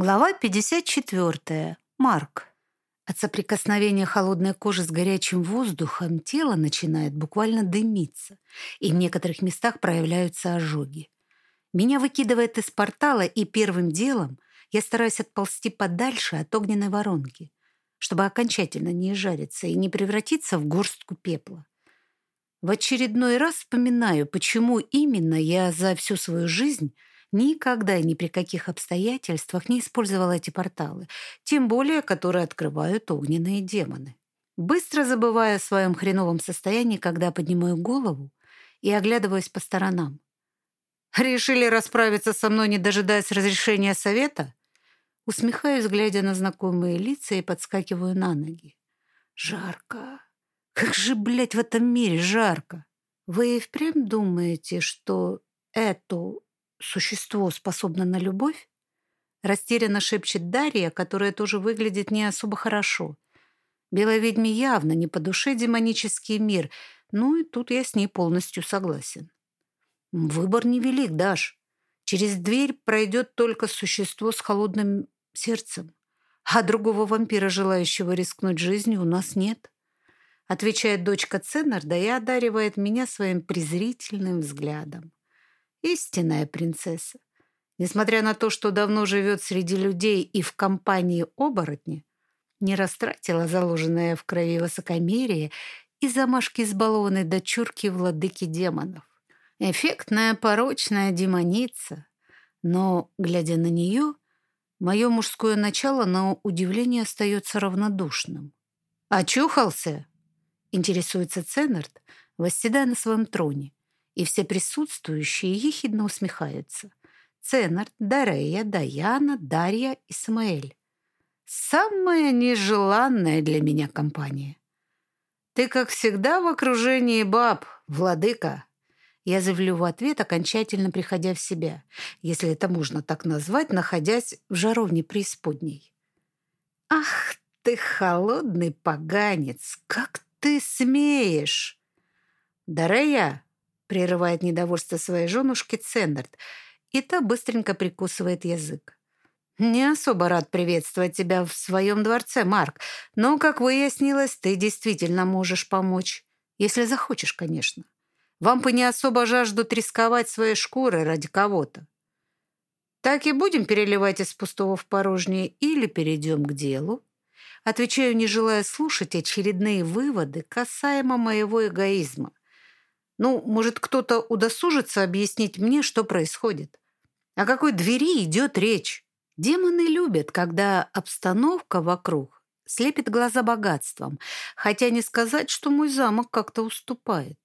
Глава 54. Марк. От соприкосновения холодной кожи с горячим воздухом тело начинает буквально дымиться, и в некоторых местах проявляются ожоги. Меня выкидывает из портала, и первым делом я стараюсь отползти подальше от огненной воронки, чтобы окончательно не жариться и не превратиться в горстку пепла. В очередной раз вспоминаю, почему именно я за всю свою жизнь Никогда и ни при каких обстоятельствах не использовала эти порталы, тем более, которые открывают огненные демоны. Быстро забывая о своем хреновом состоянии, когда поднимаю голову и оглядываюсь по сторонам. «Решили расправиться со мной, не дожидаясь разрешения совета?» Усмехаюсь, глядя на знакомые лица, и подскакиваю на ноги. «Жарко! Как же, блядь, в этом мире жарко! Вы и впрямь думаете, что эту существо способно на любовь? Растерянно шепчет Дарья, которая тоже выглядит не особо хорошо. Белой ведьме явно не по душе демонический мир, ну и тут я с ней полностью согласен. Выбор невелик, Даш. Через дверь пройдет только существо с холодным сердцем, а другого вампира, желающего рискнуть жизнью, у нас нет. Отвечает дочка Ценнерда и одаривает меня своим презрительным взглядом. Истинная принцесса. Несмотря на то, что давно живет среди людей и в компании оборотни, не растратила заложенное в крови высокомерие и замашки избалованной дочурки владыки демонов. Эффектная порочная демоница. Но, глядя на нее, мое мужское начало на удивление остается равнодушным. «Очухался?» — интересуется Ценнерт, восседая на своем троне и все присутствующие ехидно усмехаются. Ценарт, Дарея, Даяна, Дарья и Самаэль. Самая нежеланная для меня компания. Ты, как всегда, в окружении баб, владыка. Я заявлю в ответ, окончательно приходя в себя, если это можно так назвать, находясь в жаровне преисподней. Ах ты, холодный поганец, как ты смеешь! Дарея, прерывает недовольство своей женушки Ценнерт, и та быстренько прикусывает язык. «Не особо рад приветствовать тебя в своем дворце, Марк, но, как выяснилось, ты действительно можешь помочь. Если захочешь, конечно. Вампы не особо жаждут рисковать своей шкурой ради кого-то. Так и будем переливать из пустого в порожнее или перейдем к делу?» Отвечаю, не желая слушать очередные выводы касаемо моего эгоизма. Ну, может, кто-то удосужится объяснить мне, что происходит? О какой двери идет речь? Демоны любят, когда обстановка вокруг слепит глаза богатством, хотя не сказать, что мой замок как-то уступает.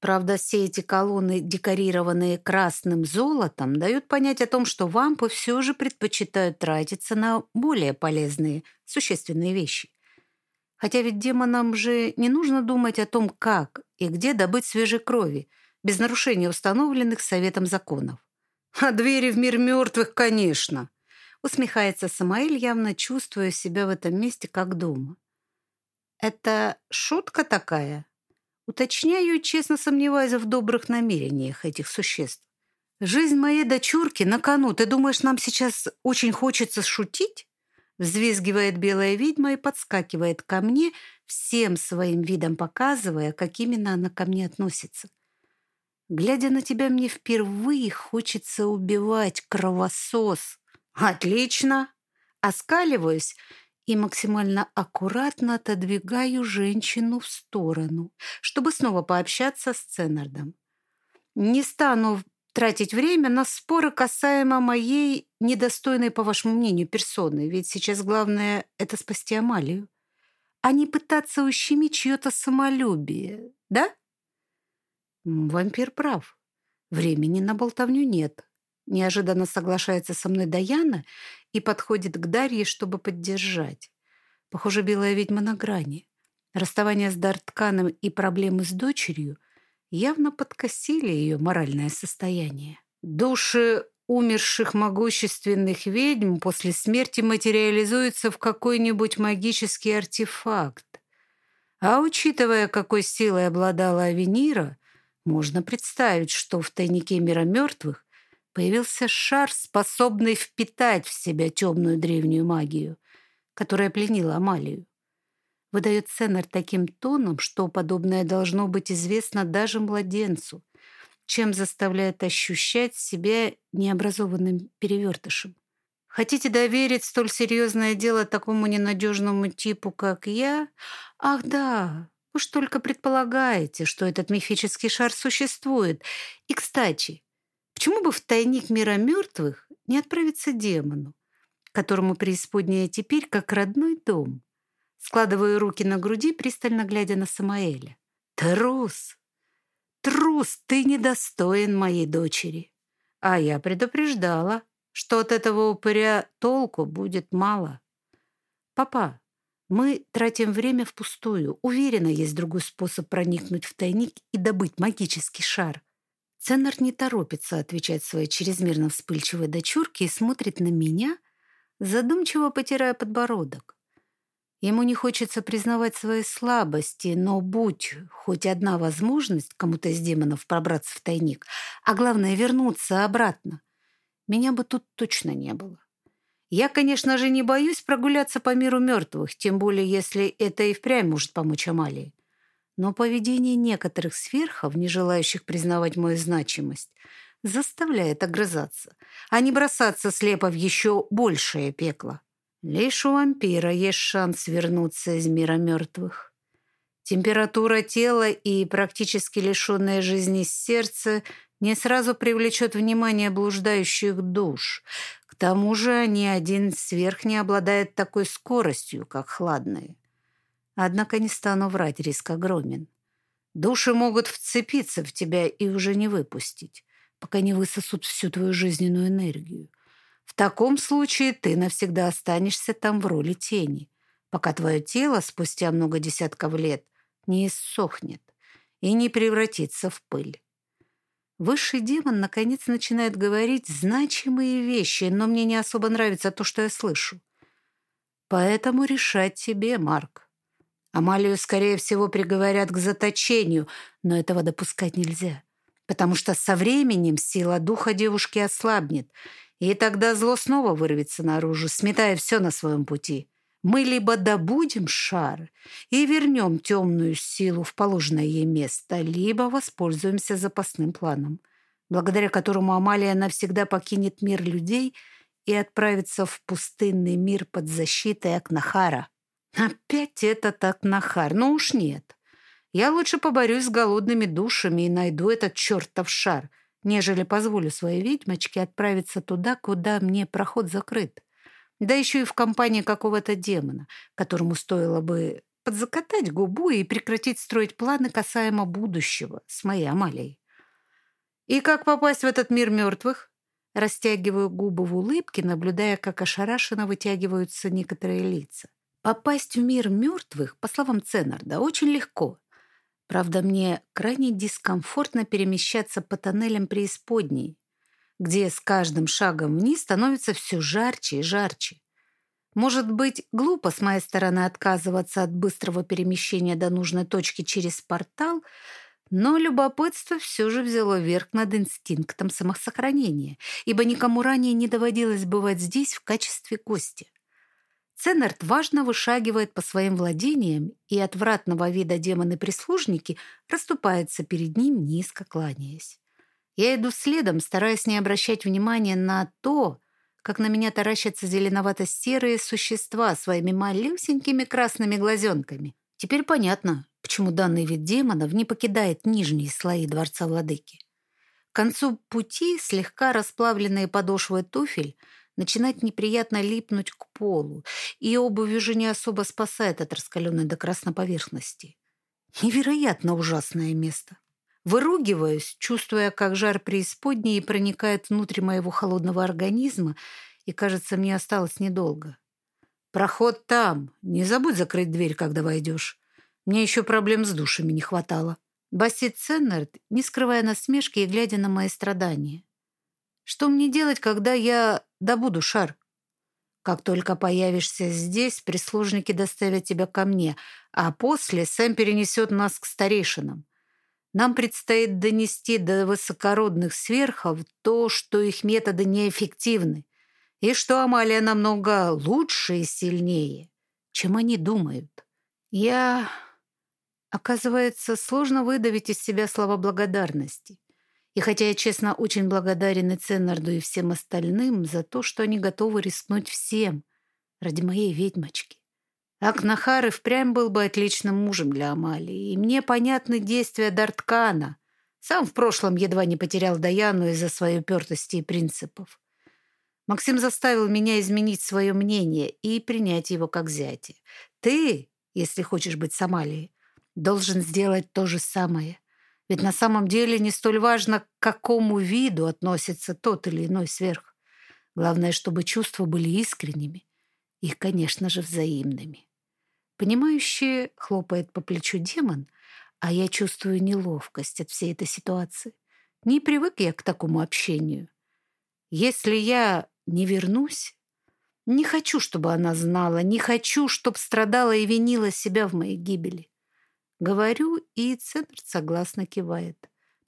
Правда, все эти колонны, декорированные красным золотом, дают понять о том, что вампы все же предпочитают тратиться на более полезные, существенные вещи. Хотя ведь демонам же не нужно думать о том, как и где добыть свежей крови, без нарушения установленных Советом законов. «А двери в мир мертвых, конечно!» усмехается Самаэль, явно чувствуя себя в этом месте как дома. «Это шутка такая?» Уточняю, честно сомневаясь в добрых намерениях этих существ. «Жизнь моей дочурки на кону. Ты думаешь, нам сейчас очень хочется шутить?» Взвизгивает белая ведьма и подскакивает ко мне, всем своим видом показывая, как именно она ко мне относится. Глядя на тебя, мне впервые хочется убивать кровосос. Отлично! Оскаливаюсь и максимально аккуратно отодвигаю женщину в сторону, чтобы снова пообщаться с Ценнардом. Не стану тратить время на споры касаемо моей недостойной, по вашему мнению, персоны, ведь сейчас главное — это спасти Амалию, а не пытаться ущемить чье-то самолюбие, да? Вампир прав. Времени на болтовню нет. Неожиданно соглашается со мной Даяна и подходит к Дарье, чтобы поддержать. Похоже, белая ведьма на грани. Расставание с Дартканом и проблемы с дочерью — явно подкосили ее моральное состояние. Души умерших могущественных ведьм после смерти материализуются в какой-нибудь магический артефакт. А учитывая, какой силой обладала Авенира, можно представить, что в тайнике мира мертвых появился шар, способный впитать в себя темную древнюю магию, которая пленила Амалию. Выдает Сеннер таким тоном, что подобное должно быть известно даже младенцу, чем заставляет ощущать себя необразованным перевертышем. Хотите доверить столь серьезное дело такому ненадежному типу, как я? Ах да, вы ж только предполагаете, что этот мифический шар существует. И, кстати, почему бы в тайник мира мертвых не отправиться демону, которому преисподняя теперь как родной дом? Складываю руки на груди, пристально глядя на Самаэля. Трус! Трус, ты недостоин моей дочери. А я предупреждала что от этого упыря толку будет мало. Папа, мы тратим время впустую. Уверена, есть другой способ проникнуть в тайник и добыть магический шар. Ценнер не торопится отвечать своей чрезмерно вспыльчивой дочурке и смотрит на меня, задумчиво потирая подбородок. Ему не хочется признавать свои слабости, но будь хоть одна возможность кому-то из демонов пробраться в тайник, а главное вернуться обратно, меня бы тут точно не было. Я, конечно же, не боюсь прогуляться по миру мертвых, тем более, если это и впрямь может помочь Амалии. Но поведение некоторых сверхов, не желающих признавать мою значимость, заставляет огрызаться, а не бросаться слепо в еще большее пекло. Лишь у вампира есть шанс вернуться из мира мертвых. Температура тела и практически лишенное жизни сердце не сразу привлечет внимание блуждающих душ. К тому же ни один сверх не обладает такой скоростью, как хладные. Однако не стану врать, риск огромен. Души могут вцепиться в тебя и уже не выпустить, пока не высосут всю твою жизненную энергию. В таком случае ты навсегда останешься там в роли тени, пока твое тело спустя много десятков лет не иссохнет и не превратится в пыль. Высший демон наконец начинает говорить значимые вещи, но мне не особо нравится то, что я слышу. Поэтому решать тебе, Марк. Амалию, скорее всего, приговорят к заточению, но этого допускать нельзя, потому что со временем сила духа девушки ослабнет, и тогда зло снова вырвется наружу, сметая все на своем пути. Мы либо добудем шар и вернем темную силу в положенное ей место, либо воспользуемся запасным планом, благодаря которому Амалия навсегда покинет мир людей и отправится в пустынный мир под защитой Акнахара. Опять этот Акнахар. Ну уж нет. Я лучше поборюсь с голодными душами и найду этот чертов шар, нежели позволю своей ведьмочке отправиться туда, куда мне проход закрыт. Да еще и в компании какого-то демона, которому стоило бы подзакатать губу и прекратить строить планы касаемо будущего с моей Амалией. И как попасть в этот мир мертвых? Растягиваю губы в улыбке, наблюдая, как ошарашенно вытягиваются некоторые лица. Попасть в мир мертвых, по словам Ценнарда, очень легко. Правда, мне крайне дискомфортно перемещаться по тоннелям преисподней, где с каждым шагом вниз становится все жарче и жарче. Может быть, глупо с моей стороны отказываться от быстрого перемещения до нужной точки через портал, но любопытство все же взяло верх над инстинктом самосохранения, ибо никому ранее не доводилось бывать здесь в качестве гостя. Ценнерт важно вышагивает по своим владениям, и отвратного вида демоны-прислужники расступаются перед ним, низко кланяясь. Я иду следом, стараясь не обращать внимания на то, как на меня таращатся зеленовато-серые существа своими малюсенькими красными глазенками. Теперь понятно, почему данный вид демонов не покидает нижние слои дворца владыки. К концу пути слегка расплавленные подошвы туфель начинают неприятно липнуть к полу, и обувь уже не особо спасает от раскаленной до красной поверхности. Невероятно ужасное место. Выругиваюсь, чувствуя, как жар преисподней проникает внутрь моего холодного организма, и, кажется, мне осталось недолго. «Проход там. Не забудь закрыть дверь, когда войдешь. Мне еще проблем с душами не хватало». Басит Ценнерд, не скрывая насмешки и глядя на мои страдания. «Что мне делать, когда я добуду шар?» «Как только появишься здесь, прислужники доставят тебя ко мне, а после Сэм перенесет нас к старейшинам. Нам предстоит донести до высокородных сверхов то, что их методы неэффективны, и что Амалия намного лучше и сильнее, чем они думают. Я... Оказывается, сложно выдавить из себя слова благодарности. И хотя я, честно, очень благодарен и Ценнарду, и всем остальным за то, что они готовы рискнуть всем ради моей ведьмочки. Акнахар и впрямь был бы отличным мужем для Амалии, и мне понятны действия Дарткана. Сам в прошлом едва не потерял Даяну из-за своей упертости и принципов. Максим заставил меня изменить свое мнение и принять его как зятя. Ты, если хочешь быть с Амалией, должен сделать то же самое. Ведь на самом деле не столь важно, к какому виду относится тот или иной сверх. Главное, чтобы чувства были искренними и, конечно же, взаимными. Понимающий хлопает по плечу демон, а я чувствую неловкость от всей этой ситуации. Не привык я к такому общению. Если я не вернусь, не хочу, чтобы она знала, не хочу, чтобы страдала и винила себя в моей гибели. Говорю, и Центр согласно кивает,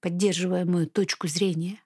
поддерживая мою точку зрения.